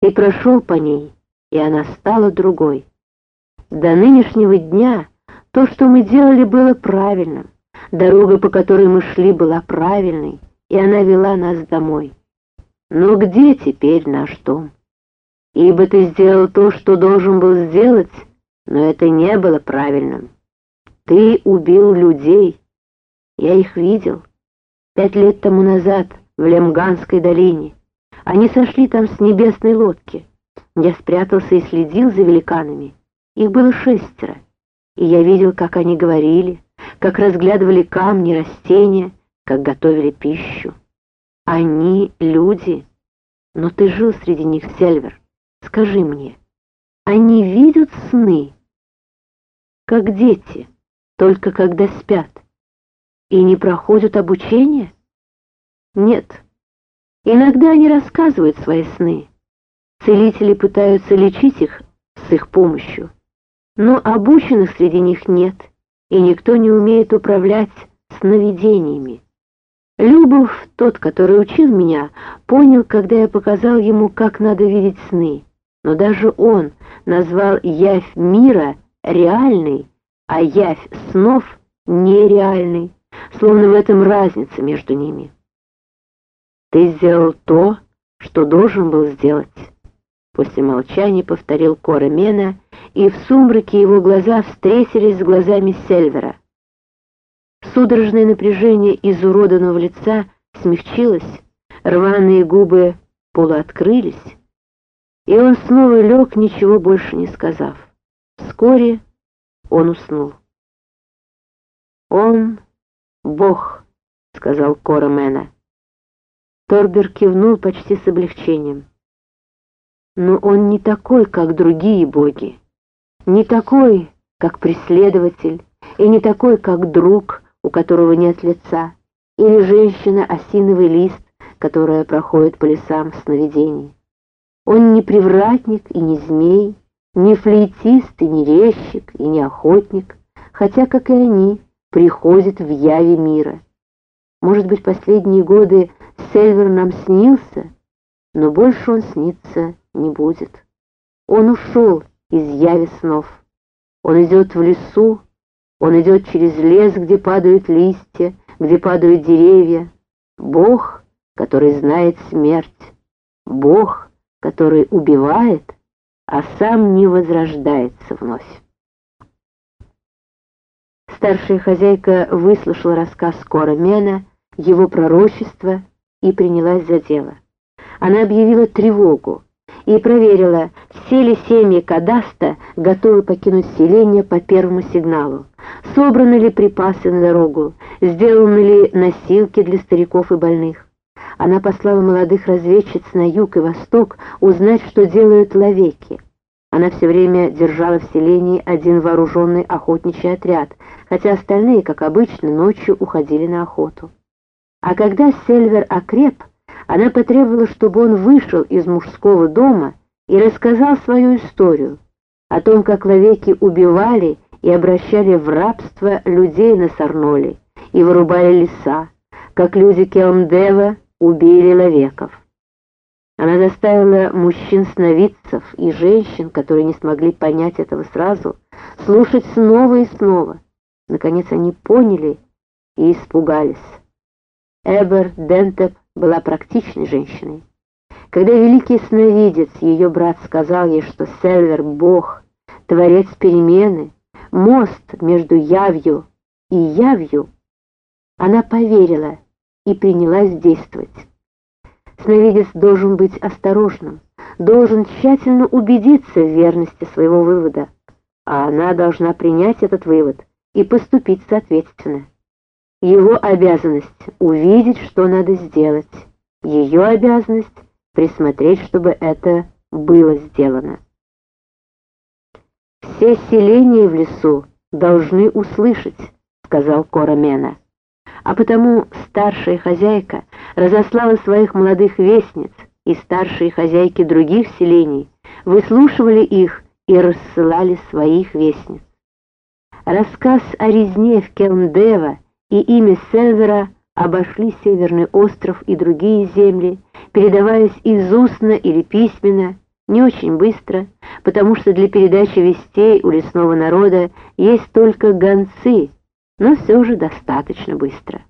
Ты прошел по ней, и она стала другой. До нынешнего дня то, что мы делали, было правильным. Дорога, по которой мы шли, была правильной, и она вела нас домой. Но где теперь наш дом? Ибо ты сделал то, что должен был сделать, но это не было правильным. Ты убил людей. Я их видел. Пять лет тому назад в Лемганской долине. Они сошли там с небесной лодки. Я спрятался и следил за великанами. Их было шестеро. И я видел, как они говорили, как разглядывали камни, растения, как готовили пищу. Они люди. Но ты жил среди них, Сельвер. Скажи мне, они видят сны? Как дети, только когда спят. И не проходят обучение? Нет. Иногда они рассказывают свои сны. Целители пытаются лечить их с их помощью. Но обученных среди них нет, и никто не умеет управлять сновидениями. Любов, тот, который учил меня, понял, когда я показал ему, как надо видеть сны. Но даже он назвал явь мира реальной, а явь снов нереальной, словно в этом разница между ними. Ты сделал то, что должен был сделать. После молчания повторил Кора Мена, и в сумраке его глаза встретились с глазами Сельвера. Судорожное напряжение изуродованного лица смягчилось, рваные губы полуоткрылись, и он снова лег, ничего больше не сказав. Вскоре он уснул. «Он — Бог», — сказал Кора Мэна. Торбер кивнул почти с облегчением. Но он не такой, как другие боги. Не такой, как преследователь, и не такой, как друг, у которого нет лица, или женщина-осиновый лист, которая проходит по лесам сновидений. Он не привратник и не змей, не флейтист и не резчик и не охотник, хотя, как и они, приходит в яви мира. Может быть, последние годы Сельвер нам снился, но больше он снится не будет. Он ушел из яви снов. Он идет в лесу, он идет через лес, где падают листья, где падают деревья. Бог, который знает смерть. Бог, который убивает, а сам не возрождается вновь. Старшая хозяйка выслушала рассказ Кора Мена, его пророчество и принялась за дело. Она объявила тревогу и проверила, все ли семьи Кадаста готовы покинуть селение по первому сигналу, собраны ли припасы на дорогу, сделаны ли носилки для стариков и больных. Она послала молодых разведчиц на юг и восток узнать, что делают ловеки. Она все время держала в селении один вооруженный охотничий отряд, хотя остальные, как обычно, ночью уходили на охоту. А когда Сельвер окреп, она потребовала, чтобы он вышел из мужского дома и рассказал свою историю о том, как ловеки убивали и обращали в рабство людей на Сарноле и вырубали леса, как люди Келмдева убили ловеков. Она заставила мужчин-сновидцев и женщин, которые не смогли понять этого сразу, слушать снова и снова. Наконец они поняли и испугались. Эбер Дентеп была практичной женщиной. Когда великий сновидец, ее брат, сказал ей, что Сельвер — Бог, творец перемены, мост между явью и явью, она поверила и принялась действовать. Сновидец должен быть осторожным, должен тщательно убедиться в верности своего вывода, а она должна принять этот вывод и поступить соответственно. Его обязанность — увидеть, что надо сделать. Ее обязанность — присмотреть, чтобы это было сделано. «Все селения в лесу должны услышать», — сказал Корамена. А потому старшая хозяйка разослала своих молодых вестниц, и старшие хозяйки других селений выслушивали их и рассылали своих вестниц. Рассказ о резне в Келмдева — и имя Севера обошли Северный остров и другие земли, передаваясь из устно или письменно, Не очень быстро, потому что для передачи вестей у лесного народа есть только гонцы, но все же достаточно быстро.